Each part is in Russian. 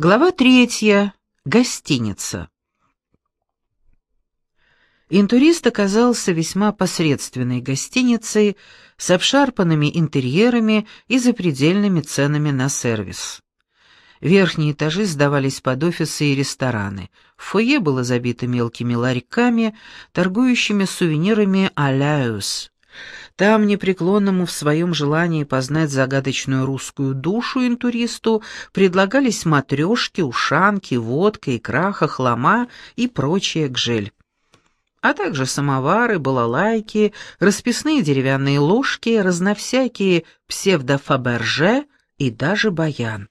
Глава третья. Гостиница. Интурист оказался весьма посредственной гостиницей с обшарпанными интерьерами и запредельными ценами на сервис. Верхние этажи сдавались под офисы и рестораны. Фойе было забито мелкими ларьками, торгующими сувенирами «Аляюс». Там, непреклонному в своем желании познать загадочную русскую душу интуристу, предлагались матрешки, ушанки, водка, икра, хохлома и прочее гжель. А также самовары, балалайки, расписные деревянные ложки, разновсякие псевдофаберже и даже баян.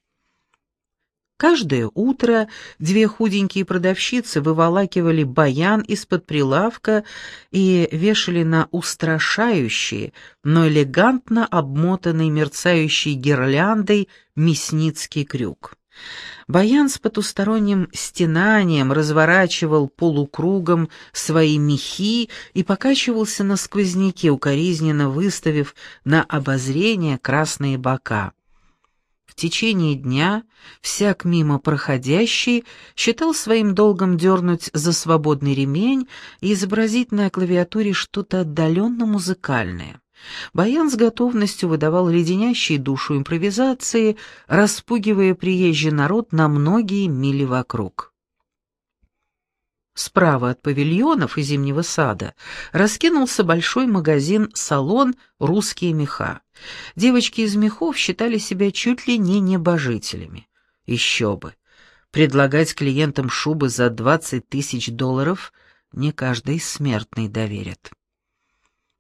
Каждое утро две худенькие продавщицы выволакивали баян из-под прилавка и вешали на устрашающие, но элегантно обмотанный мерцающей гирляндой мясницкий крюк. Баян с потусторонним стенанием разворачивал полукругом свои мехи и покачивался на сквозняке, укоризненно выставив на обозрение красные бока течение дня всяк мимо проходящий считал своим долгом дернуть за свободный ремень и изобразить на клавиатуре что-то отдаленно музыкальное. Баян с готовностью выдавал леденящие душу импровизации, распугивая приезжий народ на многие мили вокруг. Справа от павильонов и зимнего сада раскинулся большой магазин-салон «Русские меха». Девочки из мехов считали себя чуть ли не небожителями. Еще бы. Предлагать клиентам шубы за 20 тысяч долларов не каждый смертный доверит.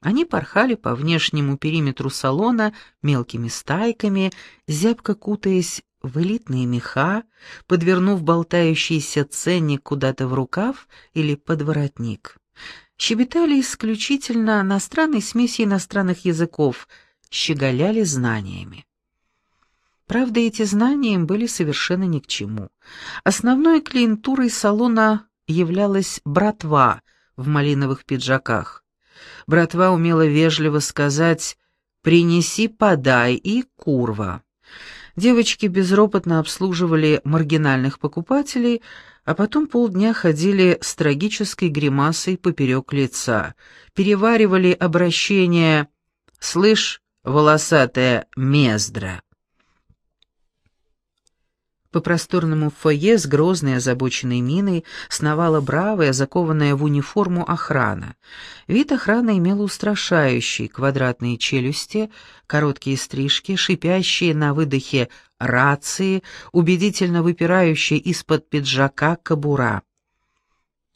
Они порхали по внешнему периметру салона мелкими стайками, зябко кутаясь в элитные меха, подвернув болтающийся ценник куда-то в рукав или под воротник. Щебетали исключительно на странной смеси иностранных языков, щеголяли знаниями. Правда, эти знания им были совершенно ни к чему. Основной клиентурой салона являлась братва в малиновых пиджаках. Братва умела вежливо сказать «принеси, подай» и «курва». Девочки безропотно обслуживали маргинальных покупателей, а потом полдня ходили с трагической гримасой поперек лица, переваривали обращение «Слышь, волосатая мездра». По просторному фойе с грозной озабоченной миной сновала бравая, закованная в униформу охрана. Вид охраны имел устрашающий, квадратные челюсти, короткие стрижки, шипящие на выдохе рации, убедительно выпирающие из-под пиджака кобура.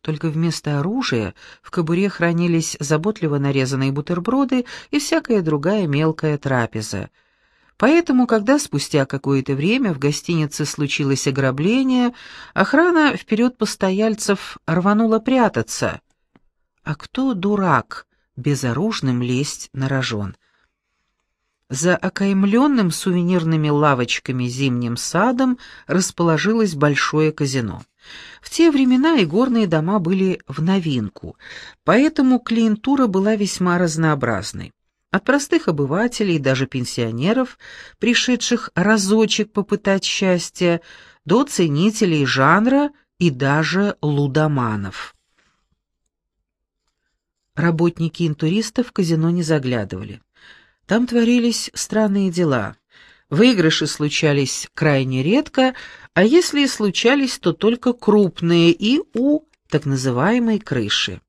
Только вместо оружия в кобуре хранились заботливо нарезанные бутерброды и всякая другая мелкая трапеза — Поэтому, когда спустя какое-то время в гостинице случилось ограбление, охрана вперед постояльцев рванула прятаться. А кто дурак безоружным лезть на рожон? За окаймленным сувенирными лавочками зимним садом расположилось большое казино. В те времена и горные дома были в новинку, поэтому клиентура была весьма разнообразной. От простых обывателей и даже пенсионеров, пришедших разочек попытать счастье, до ценителей жанра и даже лудоманов. Работники интуристов в казино не заглядывали. Там творились странные дела. Выигрыши случались крайне редко, а если и случались, то только крупные и у так называемой крыши.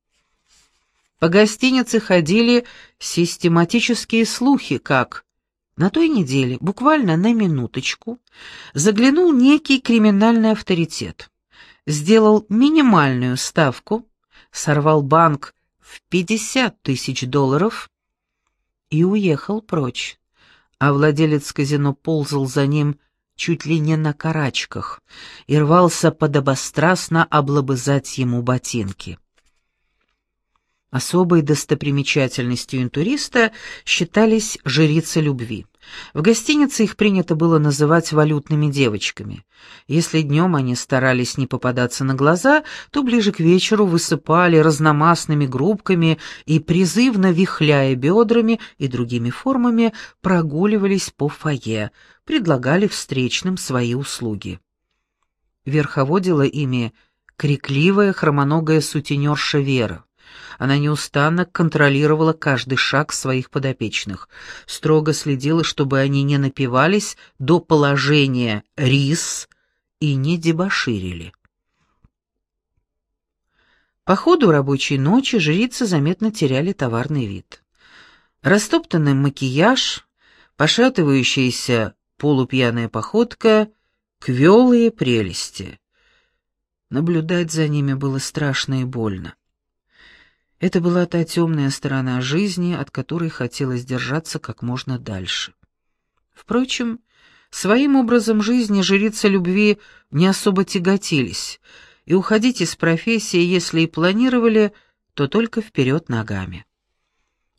По гостинице ходили систематические слухи, как на той неделе, буквально на минуточку, заглянул некий криминальный авторитет, сделал минимальную ставку, сорвал банк в 50 тысяч долларов и уехал прочь, а владелец казино ползал за ним чуть ли не на карачках и рвался подобострастно облобызать ему ботинки. Особой достопримечательностью интуриста считались жрицы любви. В гостинице их принято было называть валютными девочками. Если днем они старались не попадаться на глаза, то ближе к вечеру высыпали разномастными группками и, призывно вихляя бедрами и другими формами, прогуливались по фойе, предлагали встречным свои услуги. Верховодила ими крикливая хромоногая сутенерша Вера. Она неустанно контролировала каждый шаг своих подопечных, строго следила, чтобы они не напивались до положения «рис» и не дебоширили. По ходу рабочей ночи жрицы заметно теряли товарный вид. Растоптанный макияж, пошатывающаяся полупьяная походка, квелые прелести. Наблюдать за ними было страшно и больно. Это была та темная сторона жизни, от которой хотелось держаться как можно дальше. Впрочем, своим образом жизни жрицы любви не особо тяготились — и уходить из профессии, если и планировали, то только вперед ногами.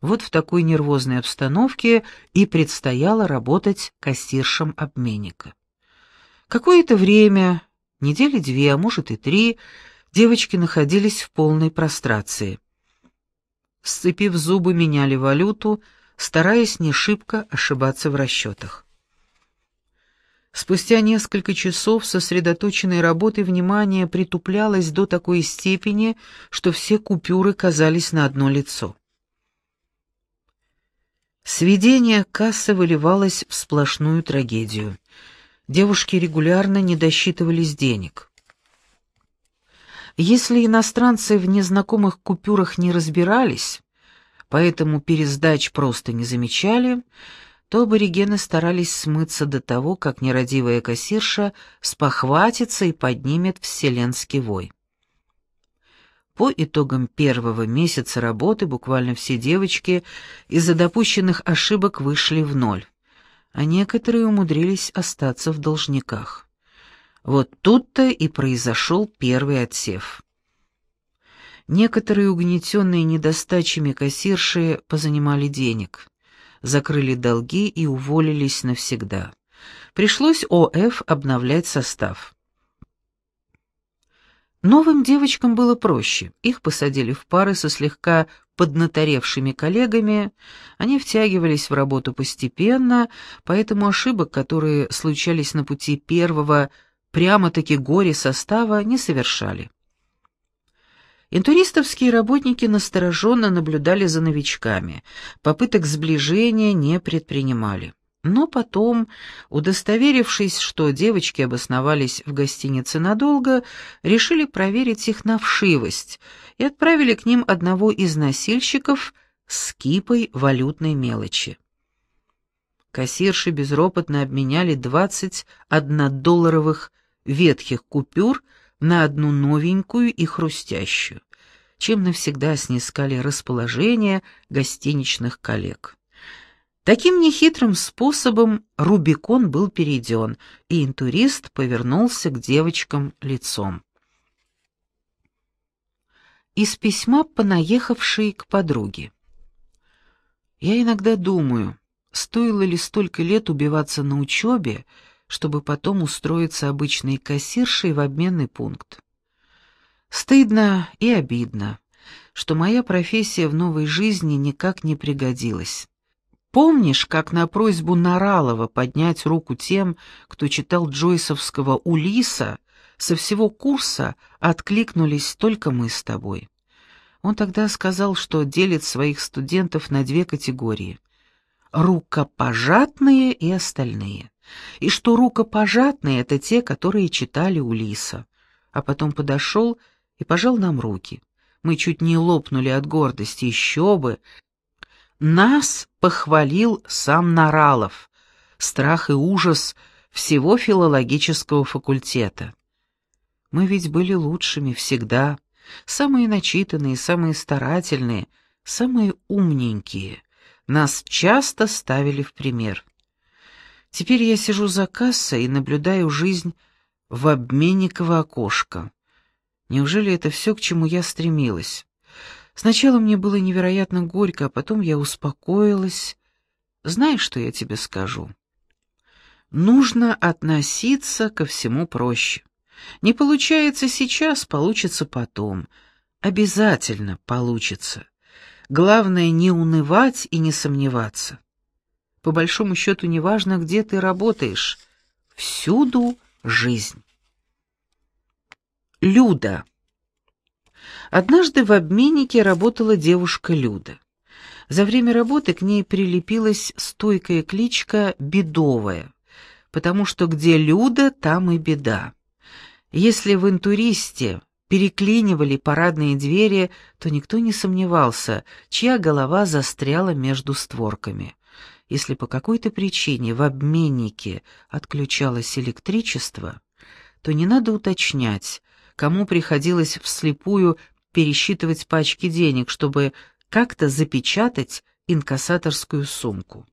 Вот в такой нервозной обстановке и предстояло работать кассиршем обменника. Какое-то время, недели две, а может и три, девочки находились в полной прострации. Сцепив зубы, меняли валюту, стараясь не шибко ошибаться в расчетах. Спустя несколько часов сосредоточенной работы внимание притуплялось до такой степени, что все купюры казались на одно лицо. Сведение кассы выливалось в сплошную трагедию. Девушки регулярно не досчитывались денег. Если иностранцы в незнакомых купюрах не разбирались, поэтому пересдач просто не замечали, то аборигены старались смыться до того, как нерадивая кассирша спохватится и поднимет вселенский вой. По итогам первого месяца работы буквально все девочки из-за допущенных ошибок вышли в ноль, а некоторые умудрились остаться в должниках. Вот тут-то и произошел первый отсев. Некоторые угнетенные недостачами кассирши позанимали денег закрыли долги и уволились навсегда. Пришлось ОФ обновлять состав. Новым девочкам было проще. Их посадили в пары со слегка поднаторевшими коллегами, они втягивались в работу постепенно, поэтому ошибок, которые случались на пути первого прямо-таки горе состава, не совершали. Интуристовские работники настороженно наблюдали за новичками, попыток сближения не предпринимали. Но потом, удостоверившись, что девочки обосновались в гостинице надолго, решили проверить их на вшивость и отправили к ним одного из носильщиков с кипой валютной мелочи. Кассирши безропотно обменяли 21 долларовых ветхих купюр на одну новенькую и хрустящую, чем навсегда снискали расположение гостиничных коллег. Таким нехитрым способом Рубикон был перейден, и интурист повернулся к девочкам лицом. Из письма, понаехавшей к подруге. Я иногда думаю, стоило ли столько лет убиваться на учебе, чтобы потом устроиться обычной кассиршей в обменный пункт. Стыдно и обидно, что моя профессия в новой жизни никак не пригодилась. Помнишь, как на просьбу Наралова поднять руку тем, кто читал Джойсовского «Улиса», со всего курса откликнулись только мы с тобой. Он тогда сказал, что делит своих студентов на две категории — рукопожатные и остальные и что рукопожатные — это те, которые читали Улиса. А потом подошел и пожал нам руки. Мы чуть не лопнули от гордости, еще бы. Нас похвалил сам Наралов, страх и ужас всего филологического факультета. Мы ведь были лучшими всегда, самые начитанные, самые старательные, самые умненькие. Нас часто ставили в пример. Теперь я сижу за кассой и наблюдаю жизнь в обменниково окошко. Неужели это все, к чему я стремилась? Сначала мне было невероятно горько, а потом я успокоилась. Знаешь, что я тебе скажу? Нужно относиться ко всему проще. Не получается сейчас, получится потом. Обязательно получится. Главное не унывать и не сомневаться. По большому счету неважно, где ты работаешь. Всюду жизнь. Люда. Однажды в обменнике работала девушка Люда. За время работы к ней прилепилась стойкая кличка «Бедовая», потому что где Люда, там и беда. Если в интуристе переклинивали парадные двери, то никто не сомневался, чья голова застряла между створками. Если по какой-то причине в обменнике отключалось электричество, то не надо уточнять, кому приходилось вслепую пересчитывать пачки денег, чтобы как-то запечатать инкассаторскую сумку.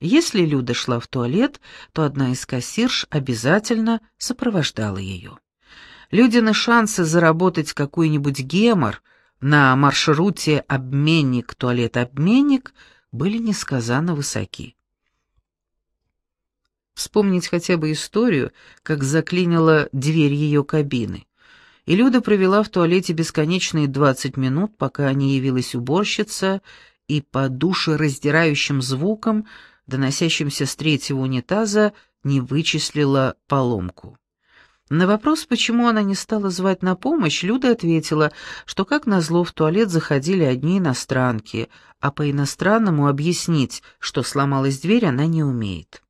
Если Люда шла в туалет, то одна из кассирш обязательно сопровождала ее. Людины шансы заработать какой-нибудь гемор на маршруте обменник-туалет-обменник были несказанно высоки. Вспомнить хотя бы историю, как заклинила дверь ее кабины. И Люда провела в туалете бесконечные двадцать минут, пока не явилась уборщица, и по душераздирающим звукам, доносящимся с третьего унитаза, не вычислила поломку. На вопрос, почему она не стала звать на помощь, Люда ответила, что, как назло, в туалет заходили одни иностранки, а по-иностранному объяснить, что сломалась дверь, она не умеет.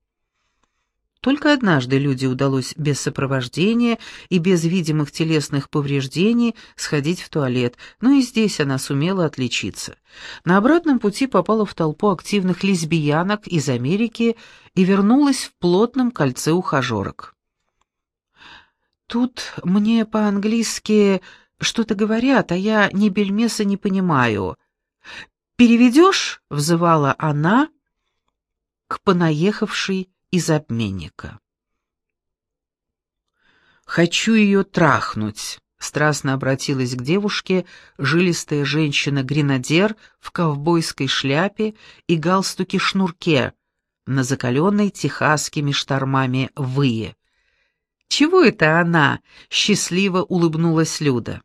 Только однажды Люде удалось без сопровождения и без видимых телесных повреждений сходить в туалет, но и здесь она сумела отличиться. На обратном пути попала в толпу активных лесбиянок из Америки и вернулась в плотном кольце ухажерок. «Тут мне по-английски что-то говорят, а я ни бельмеса не понимаю. Переведешь?» — взывала она к понаехавшей из обменника. «Хочу ее трахнуть», — страстно обратилась к девушке жилистая женщина-гренадер в ковбойской шляпе и галстуке-шнурке на закаленной техасскими штормами вые. «Чего это она?» — счастливо улыбнулась Люда.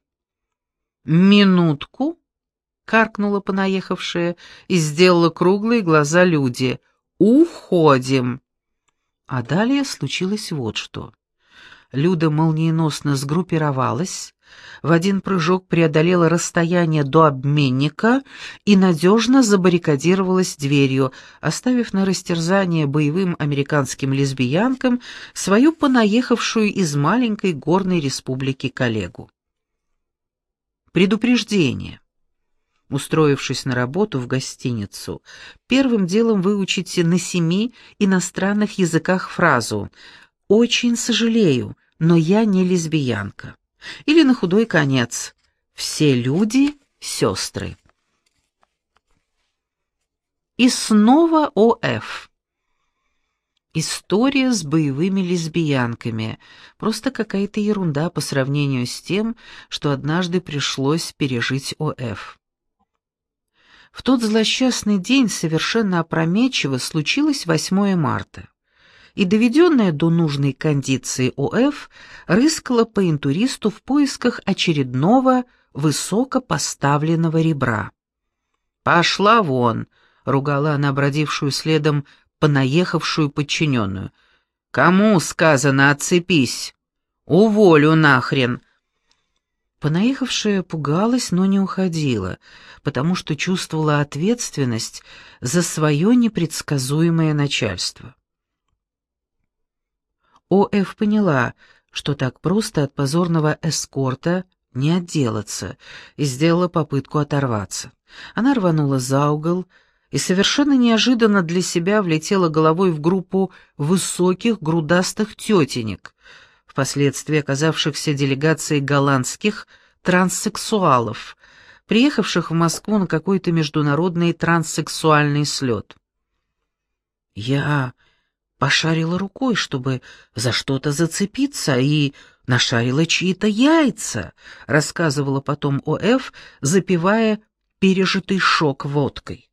«Минутку», — каркнула понаехавшая и сделала круглые глаза Люде. «Уходим». А далее случилось вот что. Люда молниеносно сгруппировалась, в один прыжок преодолела расстояние до обменника и надежно забаррикадировалась дверью, оставив на растерзание боевым американским лесбиянкам свою понаехавшую из маленькой горной республики коллегу. Предупреждение. Устроившись на работу в гостиницу, первым делом выучите на семи иностранных языках фразу «Очень сожалею, но я не лесбиянка». Или на худой конец «Все люди — сестры». И снова ОФ. История с боевыми лесбиянками. Просто какая-то ерунда по сравнению с тем, что однажды пришлось пережить ОФ. В тот злосчастный день совершенно опрометчиво случилось 8 марта и, доведенная до нужной кондиции ОФ, рыскала по интуристу в поисках очередного высокопоставленного ребра. «Пошла вон!» — ругала она бродившую следом понаехавшую подчиненную. «Кому сказано отцепись? Уволю нахрен!» Понаехавшая пугалась, но не уходила, потому что чувствовала ответственность за свое непредсказуемое начальство. О.Ф. поняла, что так просто от позорного эскорта не отделаться, и сделала попытку оторваться. Она рванула за угол и совершенно неожиданно для себя влетела головой в группу высоких грудастых тетенек, впоследствии оказавшихся делегацией голландских транссексуалов, приехавших в Москву на какой-то международный транссексуальный слет. «Я пошарила рукой, чтобы за что-то зацепиться, и нашарила чьи-то яйца, рассказывала потом О.Ф., запивая пережитый шок водкой.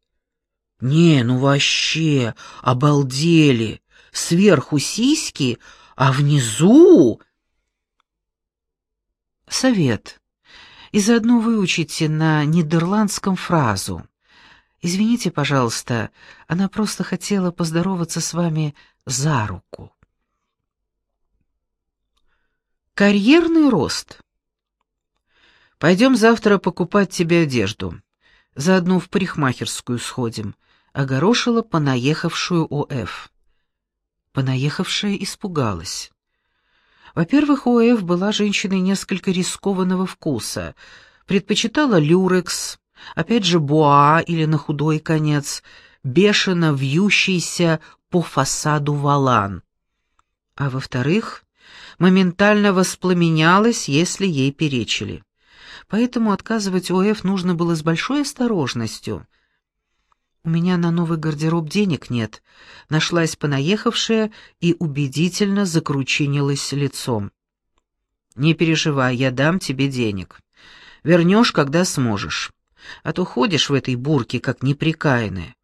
«Не, ну вообще, обалдели! Сверху сиськи, а внизу...» Совет. И заодно выучите на нидерландском фразу. «Извините, пожалуйста, она просто хотела поздороваться с вами за руку». Карьерный рост. Пойдем завтра покупать тебе одежду. Заодно в парикмахерскую сходим. Огорошила понаехавшую ОФ. Понаехавшая испугалась. Во-первых, ОФ была женщиной несколько рискованного вкуса. Предпочитала люрекс, опять же буа или на худой конец, бешено вьющийся по фасаду валан. А во-вторых, моментально воспламенялась, если ей перечили. Поэтому отказывать ОФ нужно было с большой осторожностью. «У меня на новый гардероб денег нет», — нашлась понаехавшая и убедительно закручинилась лицом. «Не переживай, я дам тебе денег. Вернешь, когда сможешь. А то ходишь в этой бурке, как неприкаянная».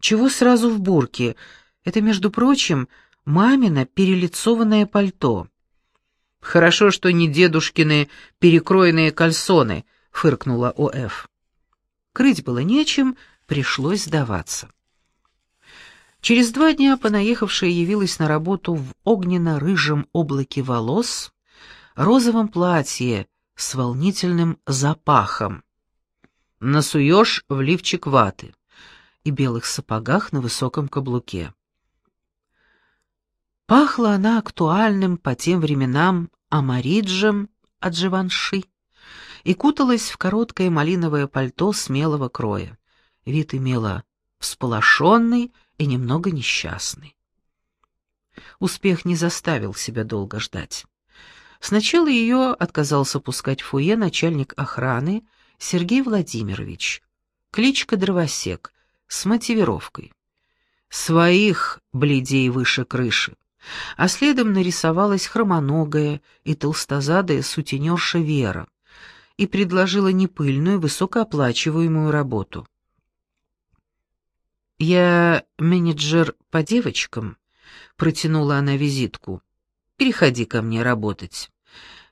«Чего сразу в бурке? Это, между прочим, мамино перелицованное пальто». «Хорошо, что не дедушкины перекроенные кальсоны», — фыркнула О.Ф. Крыть было нечем, пришлось сдаваться. Через два дня понаехавшая явилась на работу в огненно-рыжем облаке волос, розовом платье с волнительным запахом. Насуешь в лифчик ваты и белых сапогах на высоком каблуке. Пахла она актуальным по тем временам амариджем от Живанши и куталась в короткое малиновое пальто смелого кроя. Вид имела всполошенный и немного несчастный. Успех не заставил себя долго ждать. Сначала ее отказался пускать в фуе начальник охраны Сергей Владимирович, кличка Дровосек, с мотивировкой. Своих бледей выше крыши а следом нарисовалась хромоногая и толстозадая сутенерша Вера и предложила непыльную, высокооплачиваемую работу. «Я менеджер по девочкам», — протянула она визитку. «Переходи ко мне работать.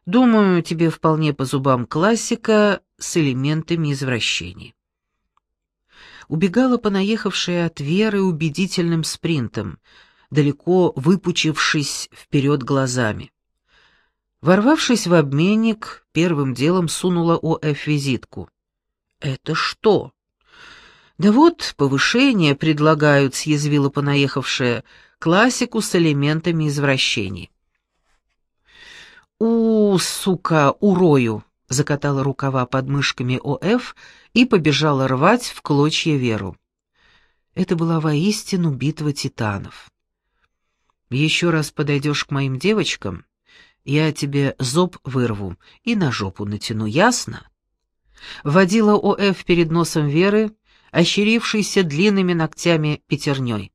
Думаю, тебе вполне по зубам классика с элементами извращений». Убегала понаехавшая от Веры убедительным спринтом — далеко выпучившись вперед глазами. Ворвавшись в обменник, первым делом сунула ОФ визитку. «Это что?» «Да вот, повышение предлагают», — съязвила понаехавшая, классику с элементами извращений. «У, сука, урою!» — закатала рукава под мышками ОФ и побежала рвать в клочья Веру. Это была воистину битва титанов. Еще раз подойдешь к моим девочкам, я тебе зоб вырву и на жопу натяну, ясно?» Водила ОФ перед носом Веры, ощерившейся длинными ногтями пятерней.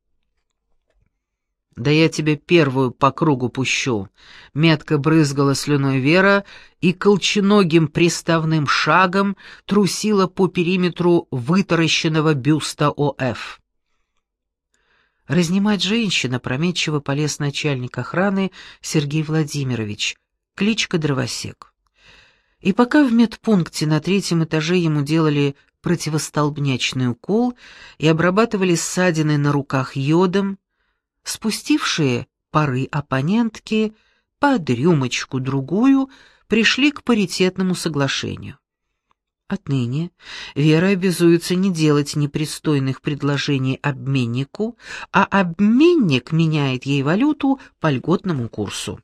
«Да я тебе первую по кругу пущу», — метко брызгала слюной Вера и колченогим приставным шагом трусила по периметру вытаращенного бюста ОФ. Разнимать женщин опрометчиво полез начальник охраны Сергей Владимирович, кличка Дровосек. И пока в медпункте на третьем этаже ему делали противостолбнячный укол и обрабатывали ссадины на руках йодом, спустившие пары оппонентки под рюмочку-другую пришли к паритетному соглашению. Отныне Вера обязуется не делать непристойных предложений обменнику, а обменник меняет ей валюту по льготному курсу.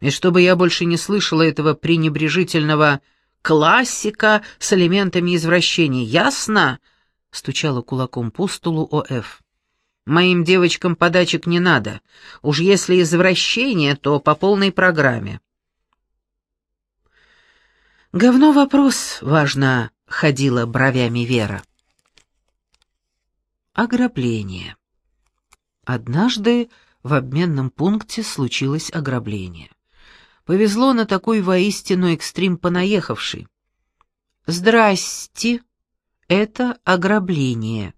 И чтобы я больше не слышала этого пренебрежительного классика с элементами извращений, ясно? стучала кулаком по столу ОФ. Моим девочкам подачек не надо. Уж если извращение, то по полной программе. «Говно вопрос, важно», — ходила бровями Вера. Ограбление. Однажды в обменном пункте случилось ограбление. Повезло на такой воистину экстрим понаехавший. «Здрасте, это ограбление», —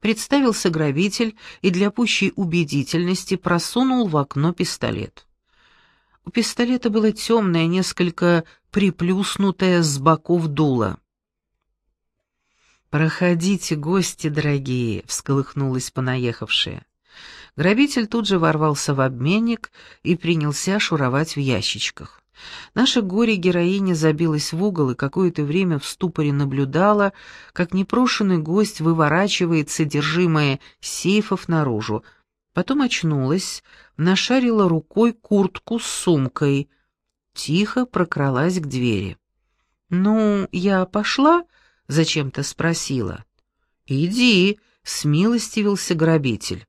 представился грабитель и для пущей убедительности просунул в окно пистолет. У пистолета было темное, несколько приплюснутое с боков дуло. «Проходите, гости дорогие», — всколыхнулась понаехавшая. Грабитель тут же ворвался в обменник и принялся шуровать в ящичках. Наша горе-героиня забилась в угол и какое-то время в ступоре наблюдала, как непрошенный гость выворачивает содержимое сейфов наружу. Потом очнулась, нашарила рукой куртку с сумкой, тихо прокралась к двери. «Ну, я пошла?» — зачем-то спросила. «Иди», — смилостивился грабитель.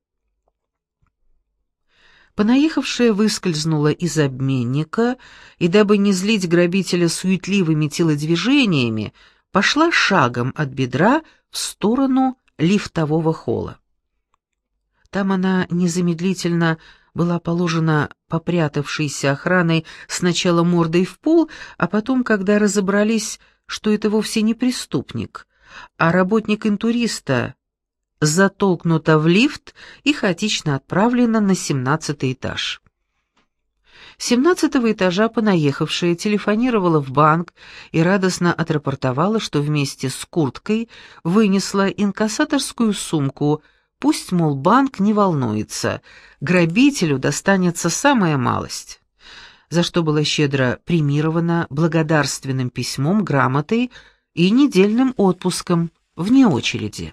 Понаехавшая выскользнула из обменника и, дабы не злить грабителя суетливыми телодвижениями, пошла шагом от бедра в сторону лифтового холла. Там она незамедлительно была положена попрятавшейся охраной сначала мордой в пол, а потом, когда разобрались, что это вовсе не преступник, а работник интуриста, затолкнута в лифт и хаотично отправлена на семнадцатый этаж. Семнадцатого этажа понаехавшая телефонировала в банк и радостно отрапортовала, что вместе с курткой вынесла инкассаторскую сумку, пусть, мол, банк не волнуется, грабителю достанется самая малость, за что была щедро премирована благодарственным письмом, грамотой и недельным отпуском вне очереди.